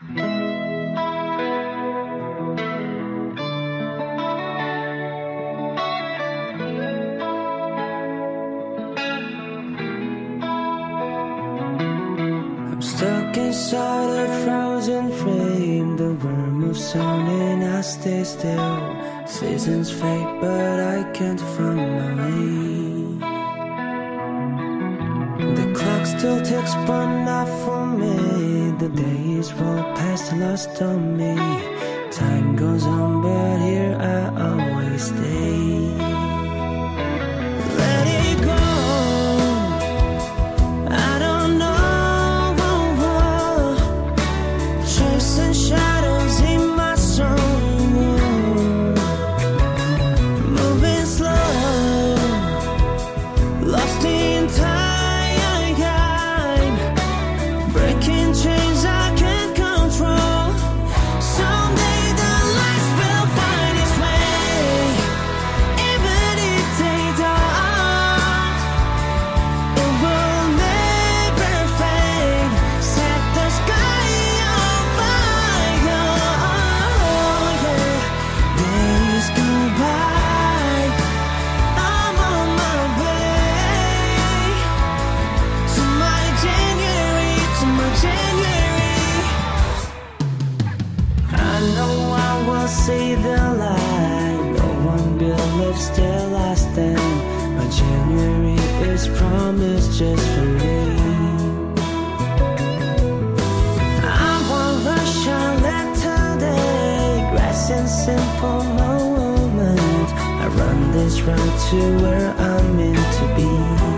I'm stuck inside a frozen frame. The world moves on and I stay still. Seasons fade, but I can't find my way. The clock still ticks, but not for me. The days roll past, lost on me. Time goes on, but here I always stay. Let it go. I don't know. Chasing shadows in my soul. Moving slow. Lost in time. See the light. No one believes till I stand. My January is promised just for me. I won't rush on let today. Grass and simple moment. I run this road to where I'm meant to be.